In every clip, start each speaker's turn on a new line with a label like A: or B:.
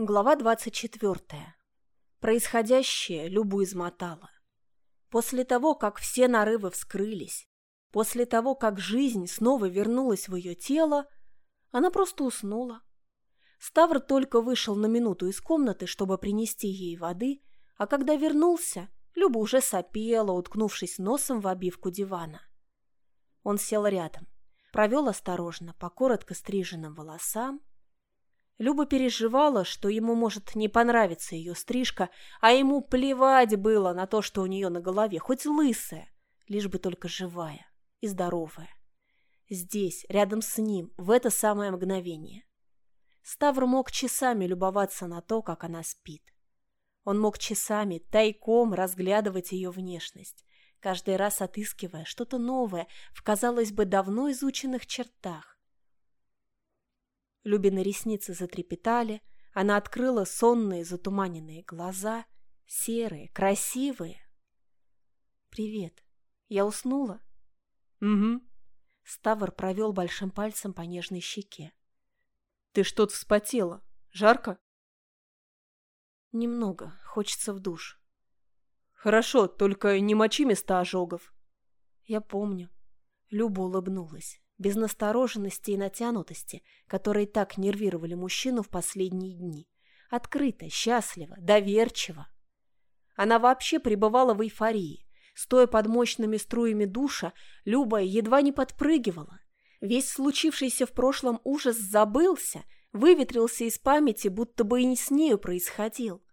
A: Глава 24. Происходящее Любу измотало. После того, как все нарывы вскрылись, после того, как жизнь снова вернулась в ее тело, она просто уснула. Ставр только вышел на минуту из комнаты, чтобы принести ей воды, а когда вернулся, Люба уже сопела, уткнувшись носом в обивку дивана. Он сел рядом, провел осторожно по коротко стриженным волосам, Люба переживала, что ему может не понравиться ее стрижка, а ему плевать было на то, что у нее на голове, хоть лысая, лишь бы только живая и здоровая. Здесь, рядом с ним, в это самое мгновение. Ставр мог часами любоваться на то, как она спит. Он мог часами тайком разглядывать ее внешность, каждый раз отыскивая что-то новое в, казалось бы, давно изученных чертах, Любины ресницы затрепетали, она открыла сонные затуманенные глаза, серые, красивые. «Привет. Я уснула?»
B: «Угу».
A: Ставр провел большим пальцем по нежной щеке.
B: «Ты что-то вспотела. Жарко?»
A: «Немного. Хочется в душ».
B: «Хорошо, только не мочи места ожогов».
A: «Я помню». Люба улыбнулась без настороженности и натянутости, которые так нервировали мужчину в последние дни. Открыто, счастливо, доверчиво. Она вообще пребывала в эйфории. Стоя под мощными струями душа, Люба едва не подпрыгивала. Весь случившийся в прошлом ужас забылся, выветрился из памяти, будто бы и не с нею происходил.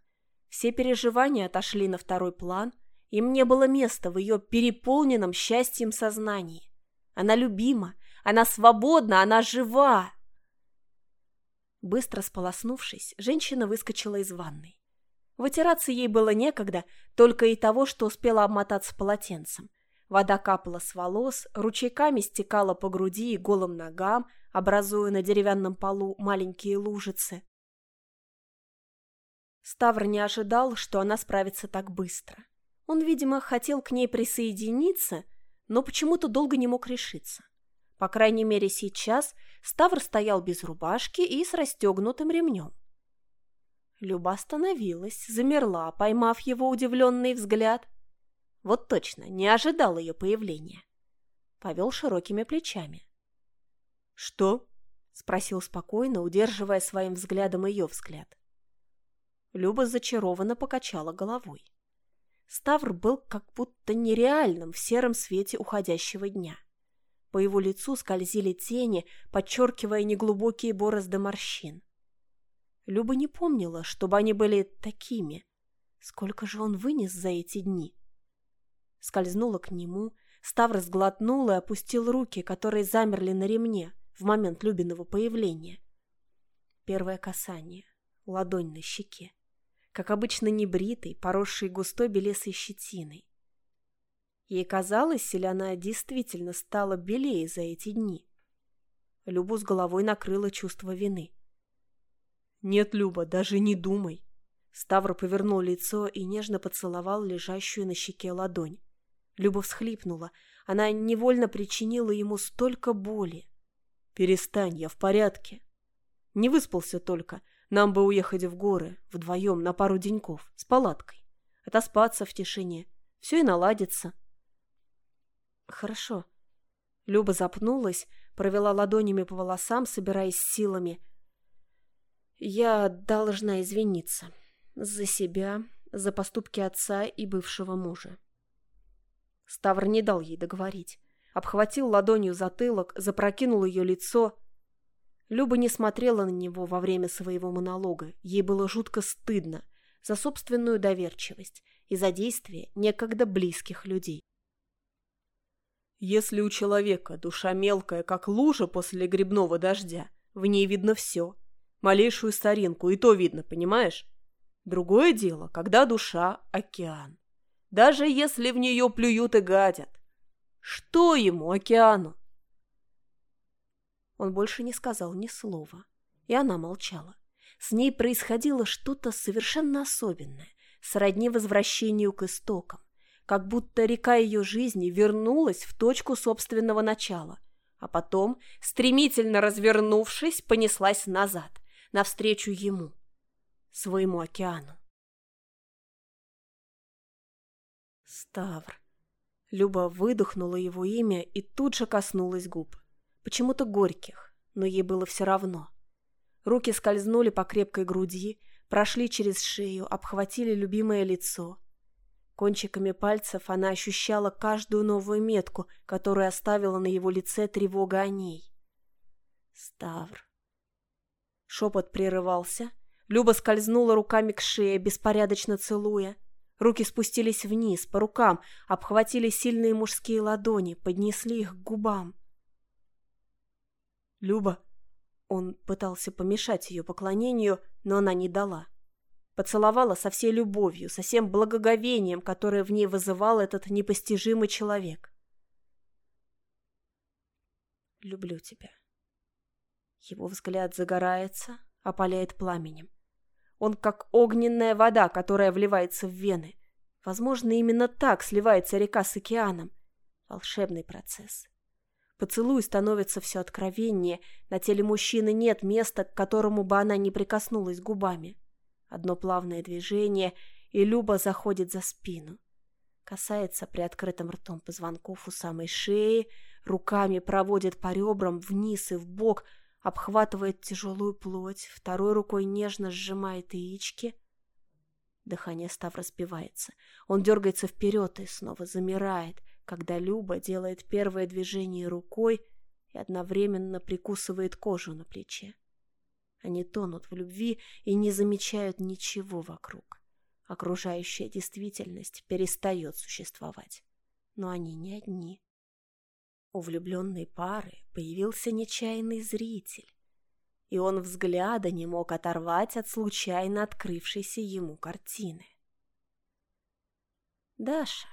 A: Все переживания отошли на второй план, им не было места в ее переполненном счастьем сознании. Она любима, она свободна, она жива!» Быстро сполоснувшись, женщина выскочила из ванной. Вытираться ей было некогда, только и того, что успела обмотаться полотенцем. Вода капала с волос, ручейками стекала по груди и голым ногам, образуя на деревянном полу маленькие лужицы. Ставр не ожидал, что она справится так быстро. Он, видимо, хотел к ней присоединиться, но почему-то долго не мог решиться. По крайней мере, сейчас Ставр стоял без рубашки и с расстегнутым ремнем. Люба остановилась, замерла, поймав его удивленный взгляд. Вот точно, не ожидал ее появления. Повел широкими плечами.
B: «Что?»
A: — спросил спокойно, удерживая своим взглядом ее взгляд. Люба зачарованно покачала головой. Ставр был как будто нереальным в сером свете уходящего дня. По его лицу скользили тени, подчеркивая неглубокие борозды морщин. Люба не помнила, чтобы они были такими. Сколько же он вынес за эти дни? Скользнула к нему, Ставр сглотнул и опустил руки, которые замерли на ремне в момент Любиного появления. Первое касание. Ладонь на щеке. Как обычно небритый, поросший густой белесой щетиной. Ей казалось, или она действительно стала белее за эти дни. Любу с головой накрыло чувство вины.
B: «Нет, Люба, даже не думай!»
A: Ставр повернул лицо и нежно поцеловал лежащую на щеке ладонь. Люба всхлипнула. Она невольно причинила ему столько боли.
B: «Перестань, я в порядке. Не выспался только. Нам бы уехать в горы, вдвоем, на пару деньков, с палаткой. Отоспаться в тишине. Все и наладится».
A: «Хорошо». Люба запнулась, провела ладонями по волосам, собираясь силами. «Я должна извиниться. За себя, за поступки отца и бывшего мужа». Ставр не дал ей договорить. Обхватил ладонью затылок, запрокинул ее лицо. Люба не смотрела на него во время своего монолога. Ей было жутко стыдно за собственную доверчивость и за действия некогда близких людей.
B: Если у человека душа мелкая, как лужа после грибного дождя, в ней видно все. Малейшую старинку, и то видно, понимаешь? Другое дело, когда душа – океан. Даже если в нее плюют и гадят. Что ему, океану?
A: Он больше не сказал ни слова, и она молчала. С ней происходило что-то совершенно особенное, сродни возвращению к истокам как будто река ее жизни вернулась в точку собственного начала, а потом, стремительно развернувшись, понеслась назад, навстречу ему. своему океану. Ставр. Люба выдохнула его имя и тут же коснулась губ. Почему-то горьких, но ей было все равно. Руки скользнули по крепкой груди, прошли через шею, обхватили любимое лицо. Кончиками пальцев она ощущала каждую новую метку, которую оставила на его лице тревога о ней. Ставр. Шепот прерывался. Люба скользнула руками к шее, беспорядочно целуя. Руки спустились вниз, по рукам, обхватили сильные мужские ладони, поднесли их к губам. «Люба!» Он пытался помешать ее поклонению, но она не дала. Поцеловала со всей любовью, со всем благоговением, которое в ней вызывал этот непостижимый человек. «Люблю тебя». Его взгляд загорается, опаляет пламенем. Он как огненная вода, которая вливается в вены. Возможно, именно так сливается река с океаном. Волшебный процесс. Поцелуй становится все откровеннее. На теле мужчины нет места, к которому бы она не прикоснулась губами. Одно плавное движение, и Люба заходит за спину. Касается приоткрытым ртом позвонков у самой шеи, руками проводит по ребрам вниз и в бок, обхватывает тяжелую плоть, второй рукой нежно сжимает яички. Дыхание Став разбивается. Он дергается вперед и снова замирает, когда Люба делает первое движение рукой и одновременно прикусывает кожу на плече. Они тонут в любви и не замечают ничего вокруг. Окружающая действительность перестает существовать. Но они не одни. У влюбленной пары появился нечаянный зритель, и он взгляда не мог оторвать от случайно открывшейся ему картины. Даша.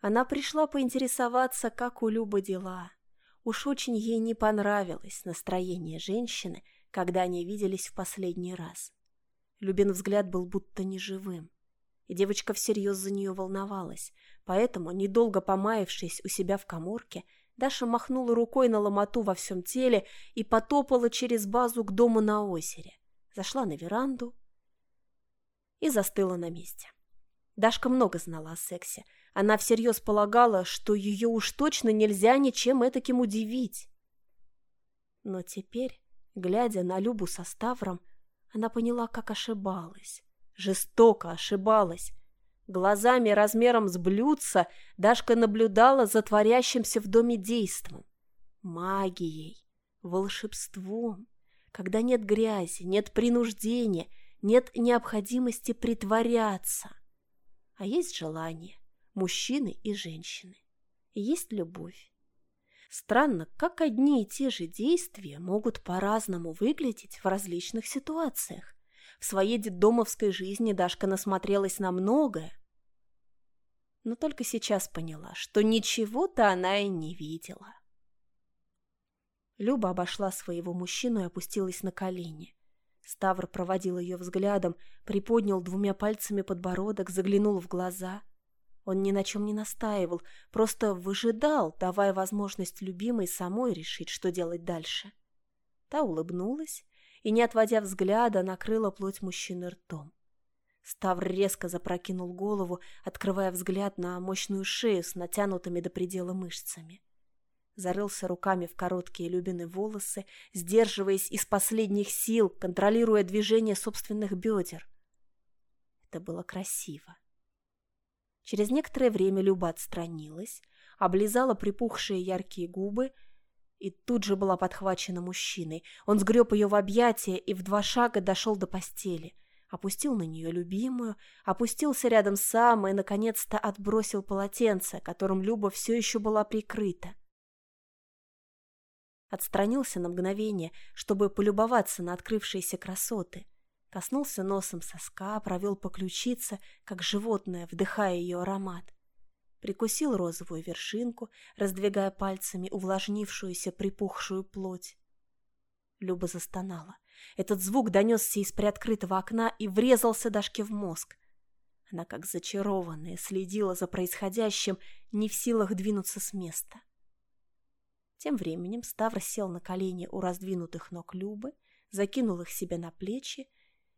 A: Она пришла поинтересоваться, как у Любы дела. Уж очень ей не понравилось настроение женщины, когда они виделись в последний раз. Любин взгляд был будто неживым, и девочка всерьез за нее волновалась, поэтому, недолго помаявшись у себя в коморке, Даша махнула рукой на ломоту во всем теле и потопала через базу к дому на озере. Зашла на веранду и застыла на месте. Дашка много знала о сексе. Она всерьез полагала, что ее уж точно нельзя ничем этаким удивить. Но теперь, глядя на Любу со Ставром, она поняла, как ошибалась. Жестоко ошибалась. Глазами размером с блюдца Дашка наблюдала за творящимся в доме действом. Магией, волшебством. Когда нет грязи, нет принуждения, нет необходимости притворяться. А есть желание мужчины и женщины. Есть любовь. Странно, как одни и те же действия могут по-разному выглядеть в различных ситуациях. В своей детдомовской жизни Дашка насмотрелась на многое, но только сейчас поняла, что ничего-то она и не видела. Люба обошла своего мужчину и опустилась на колени. Ставр проводил ее взглядом, приподнял двумя пальцами подбородок, заглянул в глаза. Он ни на чем не настаивал, просто выжидал, давая возможность любимой самой решить, что делать дальше. Та улыбнулась и, не отводя взгляда, накрыла плоть мужчины ртом. Ставр резко запрокинул голову, открывая взгляд на мощную шею с натянутыми до предела мышцами. Зарылся руками в короткие Любины волосы, сдерживаясь из последних сил, контролируя движение собственных бедер. Это было красиво. Через некоторое время Люба отстранилась, облизала припухшие яркие губы и тут же была подхвачена мужчиной. Он сгреб ее в объятия и в два шага дошел до постели. Опустил на нее любимую, опустился рядом сам и, наконец-то, отбросил полотенце, которым Люба все еще была прикрыта. Отстранился на мгновение, чтобы полюбоваться на открывшиеся красоты. Коснулся носом соска, провел по ключице, как животное, вдыхая ее аромат прикусил розовую вершинку, раздвигая пальцами увлажнившуюся припухшую плоть. Люба застонала. Этот звук донесся из приоткрытого окна и врезался Дашке в мозг. Она, как зачарованная, следила за происходящим, не в силах двинуться с места. Тем временем Ставр сел на колени у раздвинутых ног Любы, закинул их себе на плечи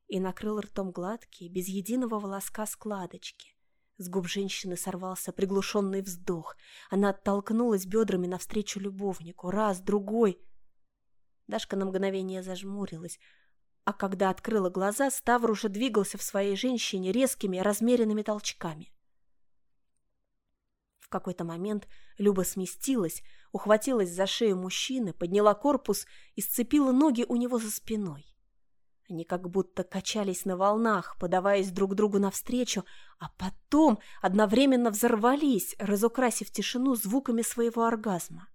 A: и накрыл ртом гладкие, без единого волоска складочки. С губ женщины сорвался приглушенный вздох. Она оттолкнулась бедрами навстречу любовнику. Раз, другой. Дашка на мгновение зажмурилась, а когда открыла глаза, Ставр уже двигался в своей женщине резкими, размеренными толчками. В какой-то момент Люба сместилась, ухватилась за шею мужчины, подняла корпус и сцепила ноги у него за спиной. Они как будто качались на волнах, подаваясь друг другу навстречу, а потом одновременно взорвались, разукрасив тишину звуками своего оргазма.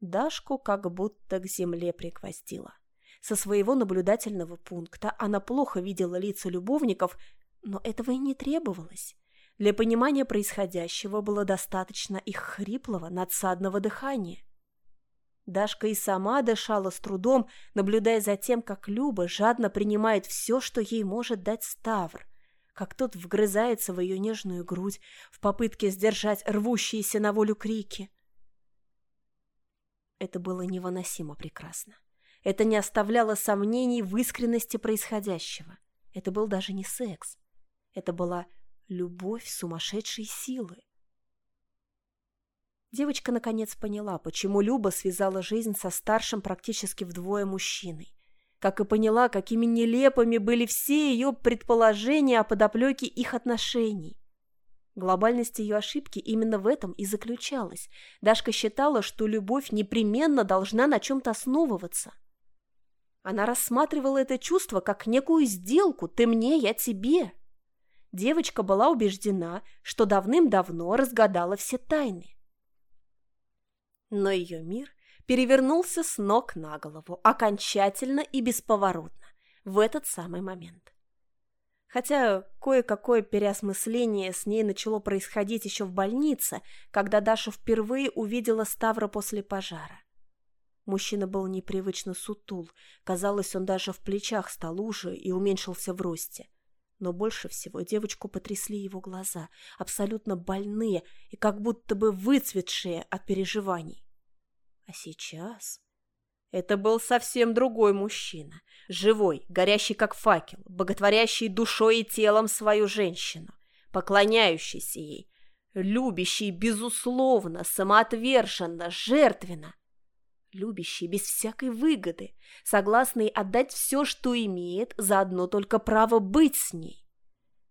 A: Дашку как будто к земле пригвоздила. Со своего наблюдательного пункта она плохо видела лица любовников, но этого и не требовалось. Для понимания происходящего было достаточно их хриплого, надсадного дыхания. Дашка и сама дышала с трудом, наблюдая за тем, как Люба жадно принимает все, что ей может дать Ставр, как тот вгрызается в ее нежную грудь в попытке сдержать рвущиеся на волю крики. Это было невыносимо прекрасно. Это не оставляло сомнений в искренности происходящего. Это был даже не секс. Это была любовь сумасшедшей силы. Девочка наконец поняла, почему Люба связала жизнь со старшим практически вдвое мужчиной. Как и поняла, какими нелепыми были все ее предположения о подоплеке их отношений. Глобальность ее ошибки именно в этом и заключалась. Дашка считала, что любовь непременно должна на чем-то основываться. Она рассматривала это чувство как некую сделку «ты мне, я тебе». Девочка была убеждена, что давным-давно разгадала все тайны. Но ее мир перевернулся с ног на голову, окончательно и бесповоротно, в этот самый момент. Хотя кое-какое переосмысление с ней начало происходить еще в больнице, когда Даша впервые увидела Ставра после пожара. Мужчина был непривычно сутул, казалось, он даже в плечах стал уже и уменьшился в росте. Но больше всего девочку потрясли его глаза, абсолютно больные и как будто бы выцветшие от переживаний. А сейчас... Это был совсем другой мужчина, живой, горящий как факел, боготворящий душой и телом свою женщину, поклоняющийся ей, любящий, безусловно, самоотверженно, жертвенно, любящий без всякой выгоды, согласный отдать все, что имеет, за одно только право быть с ней,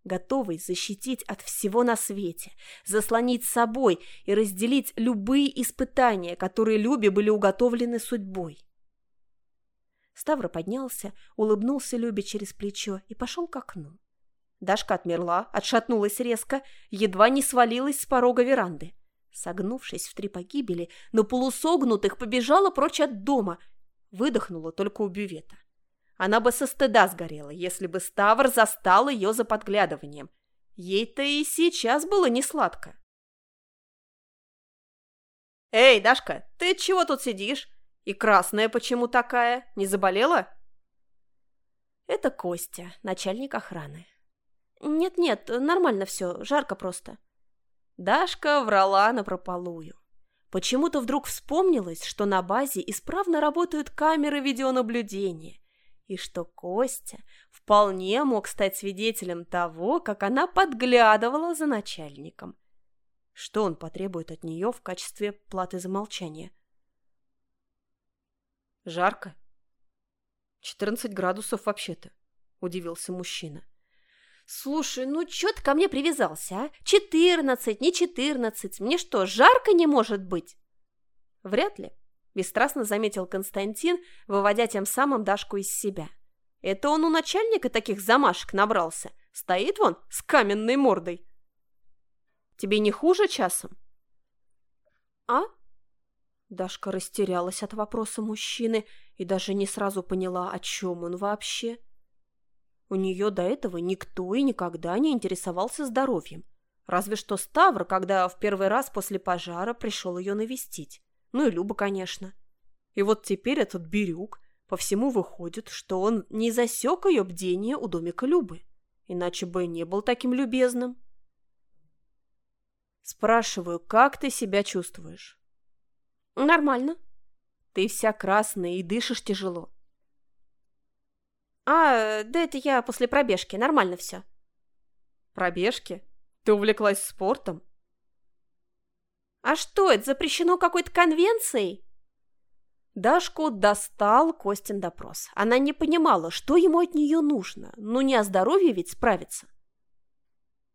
A: готовый защитить от всего на свете, заслонить собой и разделить любые испытания, которые Любе были уготовлены судьбой. Ставра поднялся, улыбнулся Любе через плечо и пошел к окну. Дашка отмерла, отшатнулась резко, едва не свалилась с порога веранды. Согнувшись в три погибели, но полусогнутых побежала прочь от дома. Выдохнула только у бювета. Она бы со стыда сгорела, если бы Ставр застал ее за подглядыванием. Ей-то и сейчас было не сладко. «Эй, Дашка, ты чего тут сидишь? И красная почему такая? Не заболела?» «Это Костя, начальник охраны». «Нет-нет, нормально все, жарко просто». Дашка врала напропалую. Почему-то вдруг вспомнилось, что на базе исправно работают камеры видеонаблюдения, и что Костя вполне мог стать свидетелем того, как она подглядывала за начальником. Что он потребует от нее в качестве платы за молчание?
B: «Жарко?» «14 градусов вообще-то», — удивился мужчина.
A: «Слушай, ну чё ты ко мне привязался, а? Четырнадцать, не четырнадцать. Мне что, жарко не может быть?»
B: «Вряд ли», – бесстрастно заметил Константин, выводя тем самым Дашку из себя. «Это он у начальника таких замашек набрался. Стоит вон с каменной мордой». «Тебе не хуже часом?»
A: «А?» Дашка растерялась от вопроса мужчины и даже не сразу поняла, о чем он вообще. У нее до этого никто и никогда не интересовался здоровьем. Разве что Ставр, когда в первый раз после пожара пришел ее навестить. Ну и Люба, конечно. И вот теперь этот Бирюк по всему выходит, что он не засек ее бдение у домика Любы. Иначе бы не был таким любезным. Спрашиваю, как ты себя чувствуешь?
B: Нормально.
A: Ты вся красная и дышишь тяжело. А, да это я после пробежки, нормально все.
B: Пробежки? Ты увлеклась спортом?
A: А что, это запрещено какой-то конвенцией? Дашку достал Костин допрос. Она не понимала, что ему от нее нужно. Ну не о здоровье ведь справиться.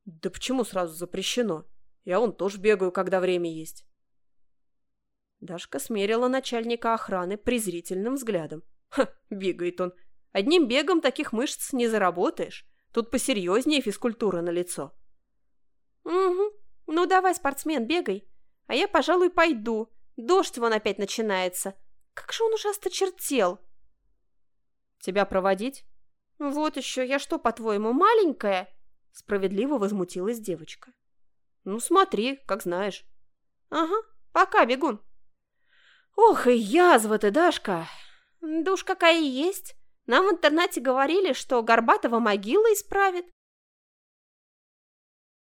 B: Да почему сразу запрещено? Я вон тоже бегаю, когда время есть. Дашка смерила начальника охраны презрительным взглядом. Ха, бегает он. Одним бегом таких мышц не заработаешь. Тут посерьезнее физкультура на лицо.
A: Угу. Ну давай, спортсмен, бегай. А я, пожалуй, пойду. Дождь вон опять начинается. Как же он ужасно чертел.
B: Тебя проводить?
A: Вот еще, я что, по-твоему, маленькая? Справедливо возмутилась девочка.
B: Ну, смотри, как знаешь.
A: Ага, пока, бегун.
B: Ох, и язва ты, Дашка.
A: Да уж какая есть. Нам в интернате говорили, что Горбатова могила исправит.